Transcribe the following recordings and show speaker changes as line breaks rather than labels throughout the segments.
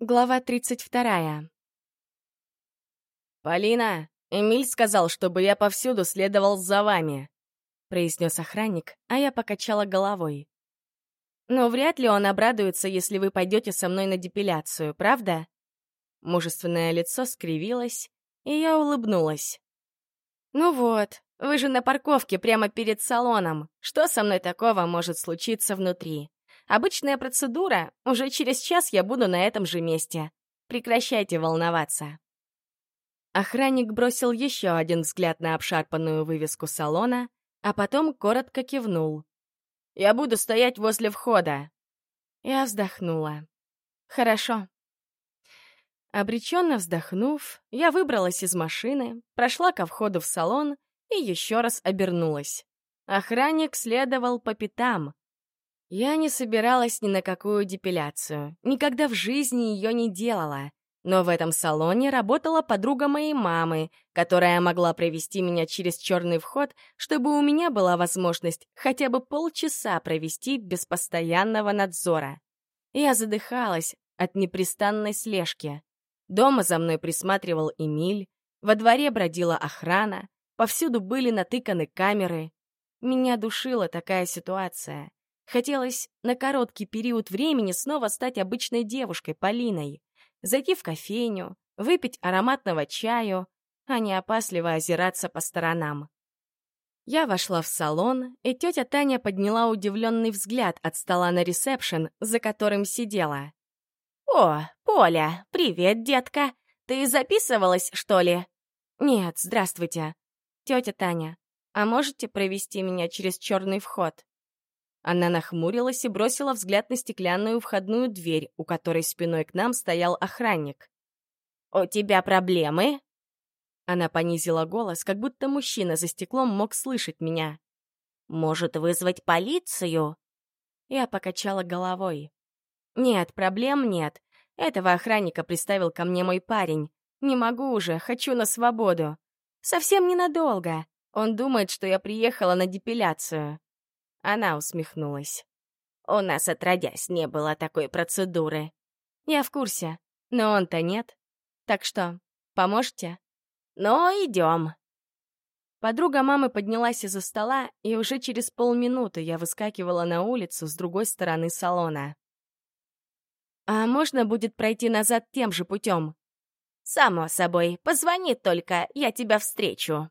Глава 32. «Полина, Эмиль сказал, чтобы я повсюду следовал за вами», — произнес охранник, а я покачала головой. «Но вряд ли он обрадуется, если вы пойдете со мной на депиляцию, правда?» Мужественное лицо скривилось, и я улыбнулась. «Ну вот, вы же на парковке прямо перед салоном. Что со мной такого может случиться внутри?» Обычная процедура, уже через час я буду на этом же месте. Прекращайте волноваться. Охранник бросил еще один взгляд на обшарпанную вывеску салона, а потом коротко кивнул. «Я буду стоять возле входа». Я вздохнула. «Хорошо». Обреченно вздохнув, я выбралась из машины, прошла ко входу в салон и еще раз обернулась. Охранник следовал по пятам, я не собиралась ни на какую депиляцию, никогда в жизни ее не делала. Но в этом салоне работала подруга моей мамы, которая могла провести меня через черный вход, чтобы у меня была возможность хотя бы полчаса провести без постоянного надзора. Я задыхалась от непрестанной слежки. Дома за мной присматривал Эмиль, во дворе бродила охрана, повсюду были натыканы камеры. Меня душила такая ситуация. Хотелось на короткий период времени снова стать обычной девушкой, Полиной. Зайти в кофейню, выпить ароматного чаю, а не опасливо озираться по сторонам. Я вошла в салон, и тетя Таня подняла удивленный взгляд от стола на ресепшн, за которым сидела. «О, Поля, привет, детка! Ты записывалась, что ли?» «Нет, здравствуйте. Тетя Таня, а можете провести меня через черный вход?» Она нахмурилась и бросила взгляд на стеклянную входную дверь, у которой спиной к нам стоял охранник. «У тебя проблемы?» Она понизила голос, как будто мужчина за стеклом мог слышать меня. «Может, вызвать полицию?» Я покачала головой. «Нет, проблем нет. Этого охранника приставил ко мне мой парень. Не могу уже, хочу на свободу. Совсем ненадолго. Он думает, что я приехала на депиляцию. Она усмехнулась. «У нас отродясь не было такой процедуры». «Я в курсе, но он-то нет. Так что, поможете?» «Ну, идем». Подруга мамы поднялась из-за стола, и уже через полминуты я выскакивала на улицу с другой стороны салона. «А можно будет пройти назад тем же путем?» «Само собой. Позвони только, я тебя встречу».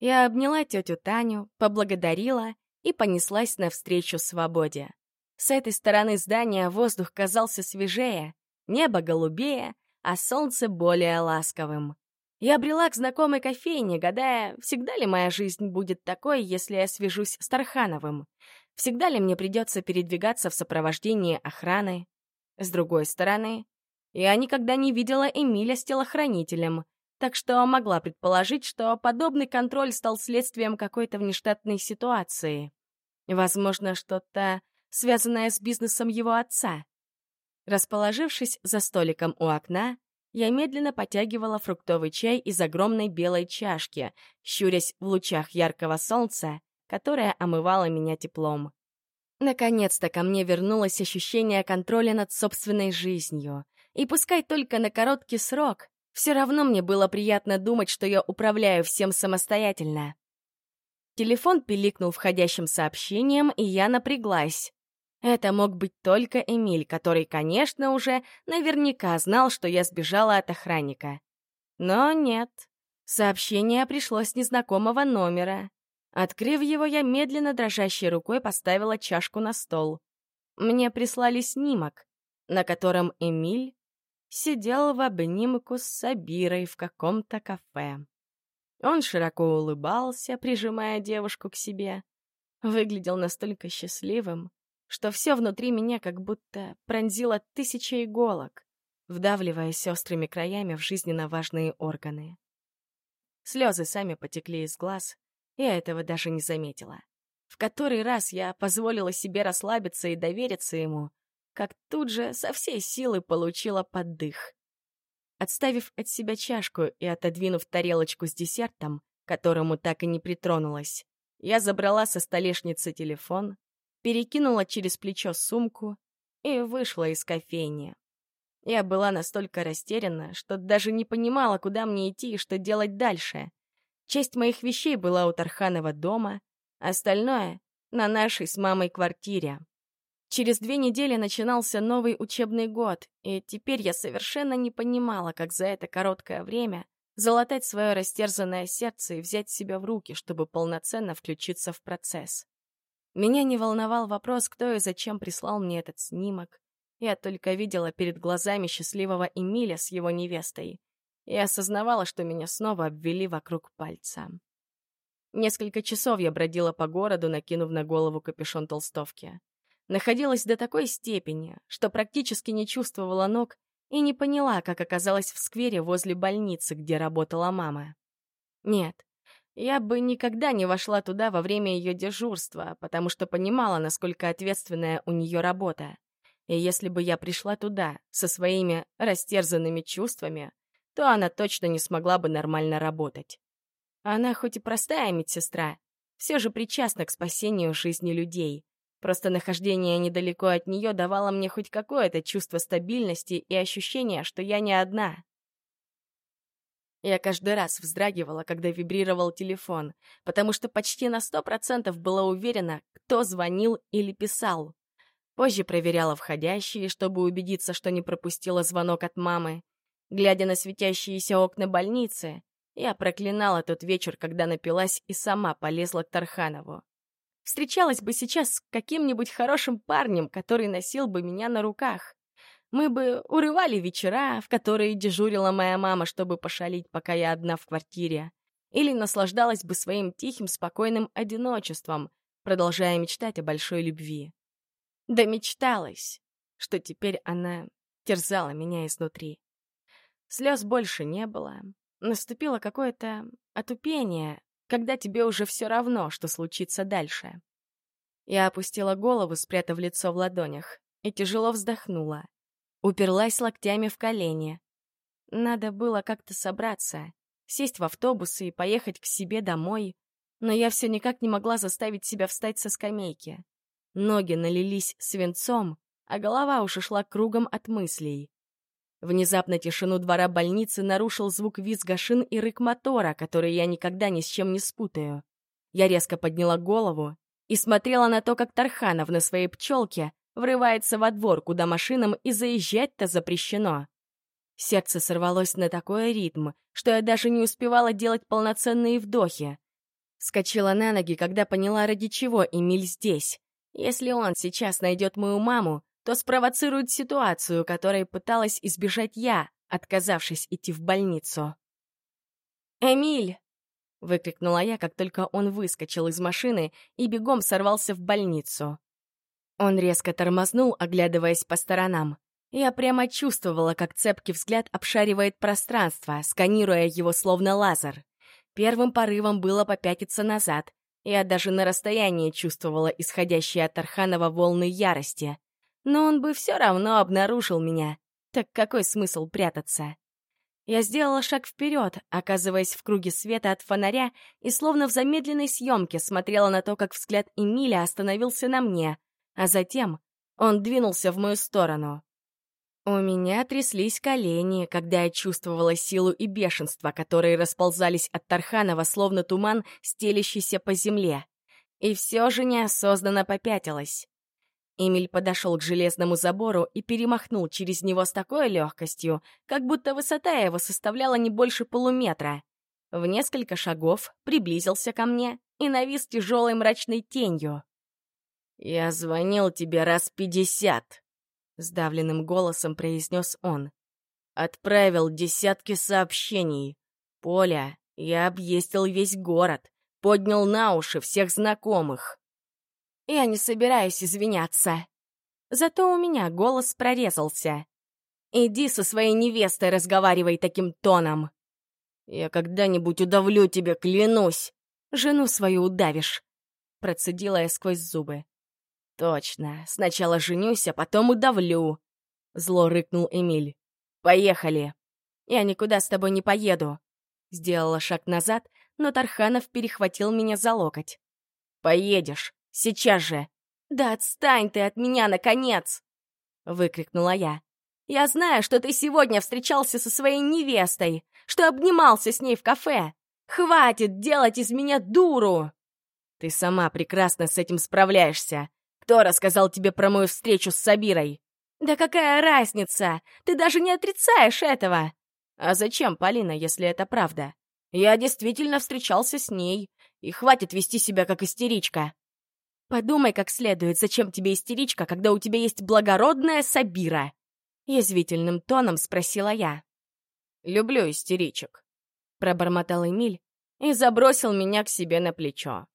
Я обняла тетю Таню, поблагодарила и понеслась навстречу свободе. С этой стороны здания воздух казался свежее, небо голубее, а солнце более ласковым. Я брела к знакомой кофейне, гадая, всегда ли моя жизнь будет такой, если я свяжусь с Тархановым. Всегда ли мне придется передвигаться в сопровождении охраны? С другой стороны, я никогда не видела Эмиля с телохранителем — так что могла предположить, что подобный контроль стал следствием какой-то внештатной ситуации. Возможно, что-то связанное с бизнесом его отца. Расположившись за столиком у окна, я медленно потягивала фруктовый чай из огромной белой чашки, щурясь в лучах яркого солнца, которое омывало меня теплом. Наконец-то ко мне вернулось ощущение контроля над собственной жизнью. И пускай только на короткий срок, все равно мне было приятно думать, что я управляю всем самостоятельно. Телефон пиликнул входящим сообщением, и я напряглась. Это мог быть только Эмиль, который, конечно, уже наверняка знал, что я сбежала от охранника. Но нет. Сообщение пришло с незнакомого номера. Открыв его, я медленно дрожащей рукой поставила чашку на стол. Мне прислали снимок, на котором Эмиль сидел в обнимку с Сабирой в каком-то кафе. Он широко улыбался, прижимая девушку к себе. Выглядел настолько счастливым, что все внутри меня как будто пронзило тысяча иголок, вдавливаясь острыми краями в жизненно важные органы. Слезы сами потекли из глаз, я этого даже не заметила. В который раз я позволила себе расслабиться и довериться ему, как тут же со всей силы получила поддых. Отставив от себя чашку и отодвинув тарелочку с десертом, которому так и не притронулась, я забрала со столешницы телефон, перекинула через плечо сумку и вышла из кофейни. Я была настолько растеряна, что даже не понимала, куда мне идти и что делать дальше. Часть моих вещей была у Тарханова дома, остальное — на нашей с мамой квартире. Через две недели начинался новый учебный год, и теперь я совершенно не понимала, как за это короткое время залатать свое растерзанное сердце и взять себя в руки, чтобы полноценно включиться в процесс. Меня не волновал вопрос, кто и зачем прислал мне этот снимок. Я только видела перед глазами счастливого Эмиля с его невестой и осознавала, что меня снова обвели вокруг пальца. Несколько часов я бродила по городу, накинув на голову капюшон толстовки. Находилась до такой степени, что практически не чувствовала ног и не поняла, как оказалась в сквере возле больницы, где работала мама. Нет, я бы никогда не вошла туда во время ее дежурства, потому что понимала, насколько ответственная у нее работа. И если бы я пришла туда со своими растерзанными чувствами, то она точно не смогла бы нормально работать. Она хоть и простая медсестра, все же причастна к спасению жизни людей, Просто нахождение недалеко от нее давало мне хоть какое-то чувство стабильности и ощущение, что я не одна. Я каждый раз вздрагивала, когда вибрировал телефон, потому что почти на сто процентов была уверена, кто звонил или писал. Позже проверяла входящие, чтобы убедиться, что не пропустила звонок от мамы. Глядя на светящиеся окна больницы, я проклинала тот вечер, когда напилась и сама полезла к Тарханову. Встречалась бы сейчас с каким-нибудь хорошим парнем, который носил бы меня на руках. Мы бы урывали вечера, в которые дежурила моя мама, чтобы пошалить, пока я одна в квартире. Или наслаждалась бы своим тихим, спокойным одиночеством, продолжая мечтать о большой любви. Да мечталась, что теперь она терзала меня изнутри. Слез больше не было. Наступило какое-то отупение, когда тебе уже все равно, что случится дальше. Я опустила голову, спрятав лицо в ладонях, и тяжело вздохнула. Уперлась локтями в колени. Надо было как-то собраться, сесть в автобус и поехать к себе домой, но я все никак не могла заставить себя встать со скамейки. Ноги налились свинцом, а голова уж шла кругом от мыслей. Внезапно тишину двора больницы нарушил звук визга шин и рык мотора, который я никогда ни с чем не спутаю. Я резко подняла голову и смотрела на то, как Тарханов на своей пчелке врывается во двор, куда машинам и заезжать-то запрещено. Сердце сорвалось на такой ритм, что я даже не успевала делать полноценные вдохи. Скочила на ноги, когда поняла, ради чего Эмиль здесь. Если он сейчас найдет мою маму, то спровоцирует ситуацию, которой пыталась избежать я, отказавшись идти в больницу. «Эмиль!» — выкрикнула я, как только он выскочил из машины и бегом сорвался в больницу. Он резко тормознул, оглядываясь по сторонам. Я прямо чувствовала, как цепкий взгляд обшаривает пространство, сканируя его словно лазер. Первым порывом было попятиться назад. Я даже на расстоянии чувствовала исходящие от Арханова волны ярости но он бы все равно обнаружил меня. Так какой смысл прятаться? Я сделала шаг вперед, оказываясь в круге света от фонаря, и словно в замедленной съемке смотрела на то, как взгляд Эмиля остановился на мне, а затем он двинулся в мою сторону. У меня тряслись колени, когда я чувствовала силу и бешенство, которые расползались от Тарханова, словно туман, стелящийся по земле. И все же неосознанно попятилась. Эмиль подошел к железному забору и перемахнул через него с такой легкостью, как будто высота его составляла не больше полуметра. В несколько шагов приблизился ко мне и навис тяжелой мрачной тенью. «Я звонил тебе раз пятьдесят», — сдавленным голосом произнес он. «Отправил десятки сообщений. Поля, я объездил весь город, поднял на уши всех знакомых. Я не собираюсь извиняться. Зато у меня голос прорезался. Иди со своей невестой разговаривай таким тоном. Я когда-нибудь удавлю тебя, клянусь. Жену свою удавишь. Процедила я сквозь зубы. Точно, сначала женюсь, а потом удавлю. Зло рыкнул Эмиль. Поехали. Я никуда с тобой не поеду. Сделала шаг назад, но Тарханов перехватил меня за локоть. Поедешь. Сейчас же!» «Да отстань ты от меня, наконец!» — выкрикнула я. Я знаю, что ты сегодня встречался со своей невестой, что обнимался с ней в кафе. Хватит делать из меня дуру!» «Ты сама прекрасно с этим справляешься. Кто рассказал тебе про мою встречу с Сабирой?» «Да какая разница? Ты даже не отрицаешь этого!»
«А зачем, Полина, если это правда? Я действительно встречался с ней, и хватит вести себя как истеричка».
«Подумай как следует, зачем тебе истеричка, когда у тебя есть благородная Сабира?» Язвительным тоном спросила я.
«Люблю истеричек», — пробормотал Эмиль и забросил меня к себе на плечо.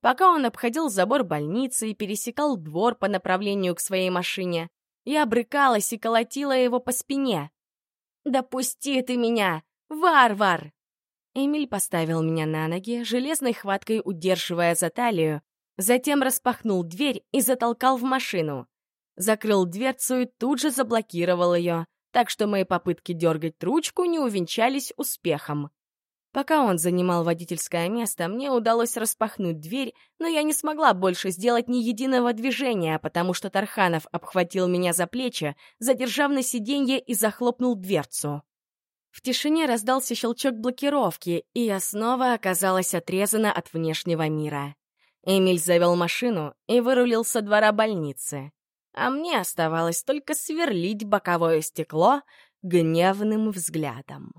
Пока он обходил забор больницы и пересекал двор по направлению к своей машине, я брыкалась и колотила его по спине.
«Да пусти ты меня! Варвар!»
Эмиль поставил меня на ноги, железной хваткой удерживая за талию, затем распахнул дверь и затолкал в машину. Закрыл дверцу и тут же заблокировал ее, так что мои попытки дергать ручку не увенчались успехом. Пока он занимал водительское место, мне удалось распахнуть дверь, но я не смогла больше сделать ни единого движения, потому что Тарханов обхватил меня за плечи, задержав на сиденье и захлопнул дверцу. В тишине раздался щелчок блокировки, и я снова оказалась отрезана от внешнего мира. Эмиль завел машину и вырулил со двора больницы. А мне оставалось только сверлить боковое стекло гневным взглядом.